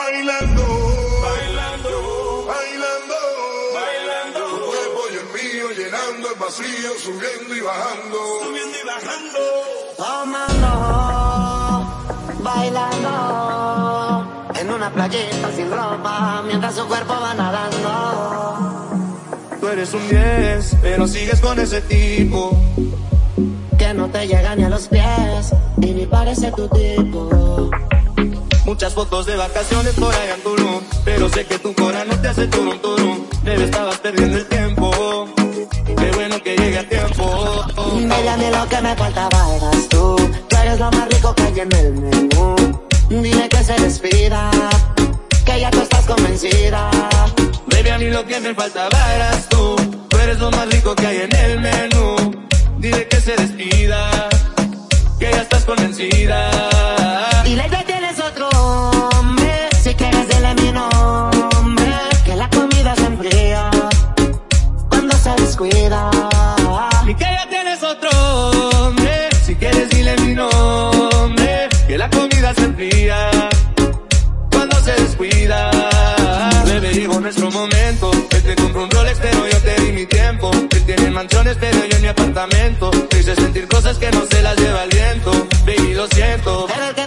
Bailando, bailando, bailando, bailando. Tu cuerpo y el mío llenando el vacío, subiendo y bajando, subiendo y bajando. Tomando, bailando, en una playita sin ropa, mientras su cuerpo va nadando. Tú eres un 10, pero sigues con ese tipo. Que no te llega ni a los pies, y ni parece tu tipo. Muchas fotos de vacaciones por allá en Tulum Pero sé que tu corazón no te hace turum turum Bebé, estabas perdiendo el tiempo. Qué bueno que llegue a tiempo. Baby, a mí lo que me faltaba eras tú. Tú eres lo más rico que hay en el menú. Dile que se despida Que ya tú estás convencida. Baby, a mí lo que me faltaba eras tú. Tú eres lo más rico que hay en el menú. Dile que se despida Que ya estás convencida Y que ya tienes otro hombre. Si quieres dile mi nombre. Que la comida se enfría cuando se descuida. Bebé, digo nuestro momento. Él te compró un Rolex, pero yo te di mi tiempo. Él tiene mansiones, pero yo en mi apartamento. Te hice sentir cosas que no se las lleva el viento. Baby, lo siento. Pero el que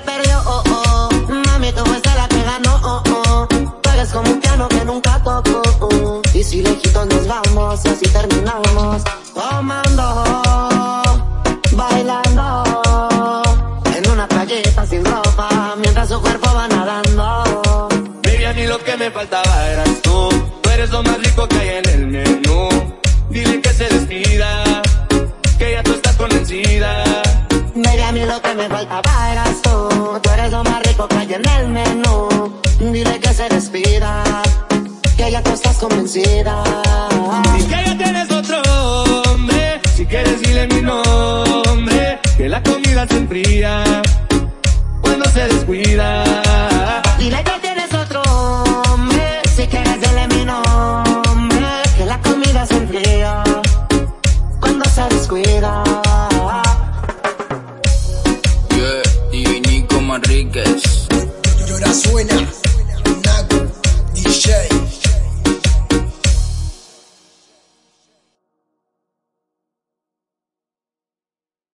vamos, así terminamos tomando, bailando, en una playita sin ropa, mientras su cuerpo va nadando. Baby, a mí lo que me faltaba eras tú, tú eres lo más rico que hay en el menú. Dile que se despida, que ya tú estás convencida. Baby, a mí lo que me faltaba eras tú, tú eres lo más rico que hay en el menú. Dile que se despida, ya tú estás convencida. Y que ya tienes quieres dile mi nombre, que la comida se enfría cuando se descuida. Dile que tienes otro hombre, si quieres dile mi nombre, que la comida se enfría cuando se descuida. Yeah, y Nico Manríquez. Llora suena.